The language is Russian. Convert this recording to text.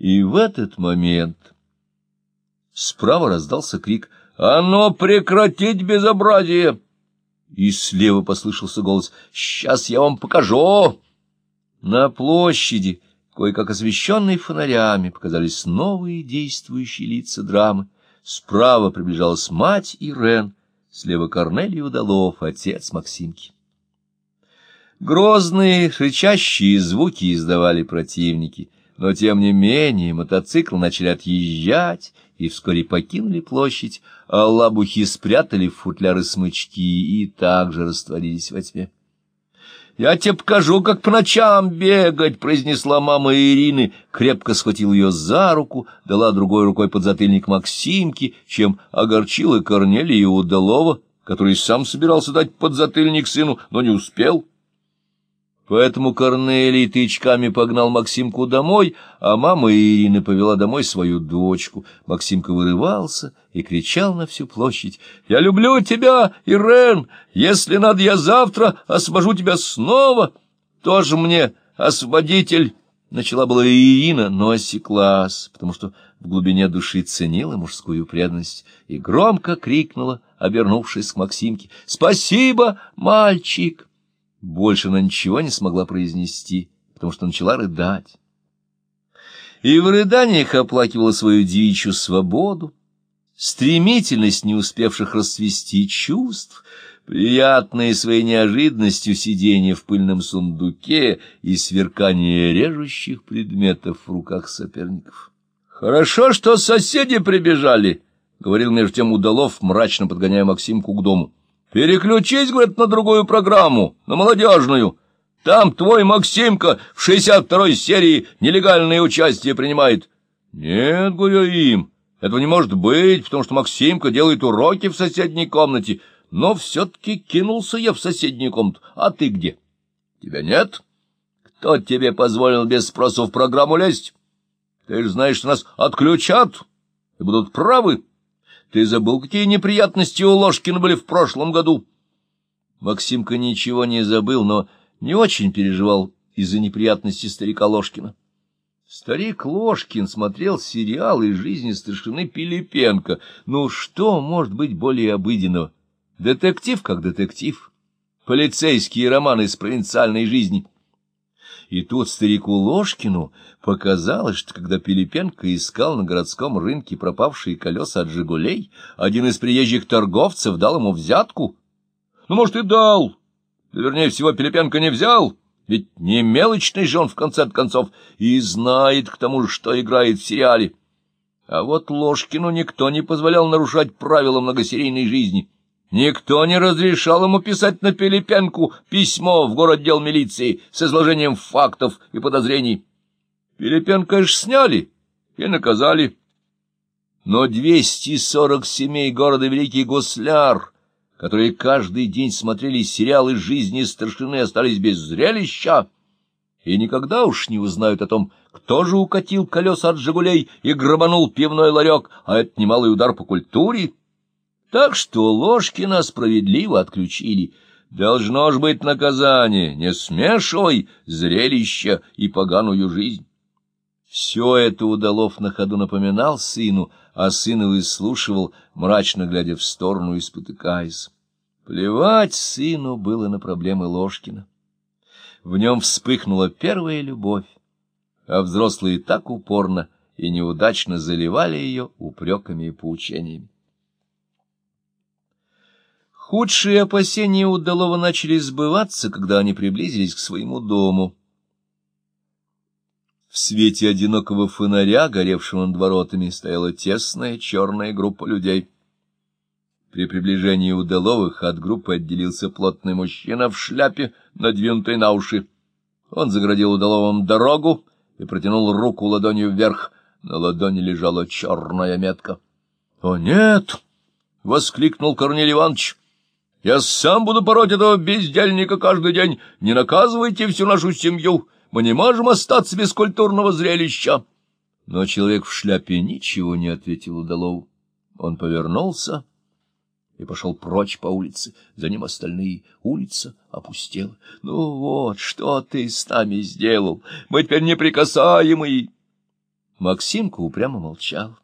И в этот момент справа раздался крик «А ну прекратить безобразие!» И слева послышался голос «Сейчас я вам покажу!» На площади, кое-как освещенной фонарями, показались новые действующие лица драмы. Справа приближалась мать Ирен, слева Корнелий Удалов, отец Максимки. Грозные, рычащие звуки издавали противники, но, тем не менее, мотоциклы начали отъезжать и вскоре покинули площадь, а лабухи спрятали в футляры смычки и также растворились во тьме. «Я тебе покажу, как по ночам бегать!» — произнесла мама Ирины, крепко схватила ее за руку, дала другой рукой под затыльник Максимки, чем огорчила Корнелия Удалова, который сам собирался дать подзатыльник сыну, но не успел. Поэтому Корнелий тычками погнал Максимку домой, а мама Ирины повела домой свою дочку. Максимка вырывался и кричал на всю площадь. «Я люблю тебя, Ирен! Если надо, я завтра освобожу тебя снова! Тоже мне освободитель!» Начала была Ирина, но осеклась, потому что в глубине души ценила мужскую преданность и громко крикнула, обернувшись к Максимке. «Спасибо, мальчик!» Больше она ничего не смогла произнести, потому что начала рыдать. И в рыданиях оплакивала свою девичью свободу, стремительность не успевших расцвести чувств, приятные своей неожиданностью сидения в пыльном сундуке и сверкание режущих предметов в руках соперников. «Хорошо, что соседи прибежали», — говорил между тем Удалов, мрачно подгоняя Максимку к дому. Переключись, говорит, на другую программу, на молодежную. Там твой Максимка в шестьдесят второй серии нелегальное участие принимает. Нет, говорю им, этого не может быть, потому что Максимка делает уроки в соседней комнате. Но все-таки кинулся я в соседнюю комнату. А ты где? Тебя нет? Кто тебе позволил без спроса в программу лезть? Ты же знаешь, что нас отключат и будут правы. Ты забыл, какие неприятности у Ложкина были в прошлом году? Максимка ничего не забыл, но не очень переживал из-за неприятностей старика Ложкина. Старик Ложкин смотрел сериал из жизни старшины Пилипенко. Ну, что может быть более обыденного? Детектив как детектив. Полицейские романы из провинциальной жизни — и тут старику Ложкину показалось, что когда Пилипенко искал на городском рынке пропавшие колеса от «Жигулей», один из приезжих торговцев дал ему взятку. Ну, может, и дал. Да, вернее всего, Пилипенко не взял. Ведь не мелочный же он, в конце концов, и знает к тому же, что играет в сериале. А вот Ложкину никто не позволял нарушать правила многосерийной жизни. Никто не разрешал ему писать на Пилипенку письмо в город дел милиции с изложением фактов и подозрений. Пилипенко ж сняли и наказали. Но двести сорок семей города Великий Гусляр, которые каждый день смотрели сериалы жизни старшины, остались без зрелища и никогда уж не узнают о том, кто же укатил колеса от «Жигулей» и грабанул пивной ларек, а это немалый удар по культуре. Так что Ложкина справедливо отключили. Должно ж быть наказание, не смешивай зрелище и поганую жизнь. Все это Удалов на ходу напоминал сыну, а сын выслушивал, мрачно глядя в сторону и спотыкаясь. Плевать сыну было на проблемы Ложкина. В нем вспыхнула первая любовь, а взрослые так упорно и неудачно заливали ее упреками и поучениями. Худшие опасения Удалова начали сбываться, когда они приблизились к своему дому. В свете одинокого фонаря, горевшего над воротами, стояла тесная черная группа людей. При приближении Удаловых от группы отделился плотный мужчина в шляпе, надвинутой на уши. Он заградил Удаловым дорогу и протянул руку ладонью вверх. На ладони лежала черная метка. — О, нет! — воскликнул Корнелий Иванович. Я сам буду пороть этого бездельника каждый день. Не наказывайте всю нашу семью. Мы не можем остаться без культурного зрелища. Но человек в шляпе ничего не ответил Удалову. Он повернулся и пошел прочь по улице. За ним остальные. Улица опустела. Ну вот, что ты с нами сделал? Мы теперь неприкасаемые. Максимка упрямо молчал.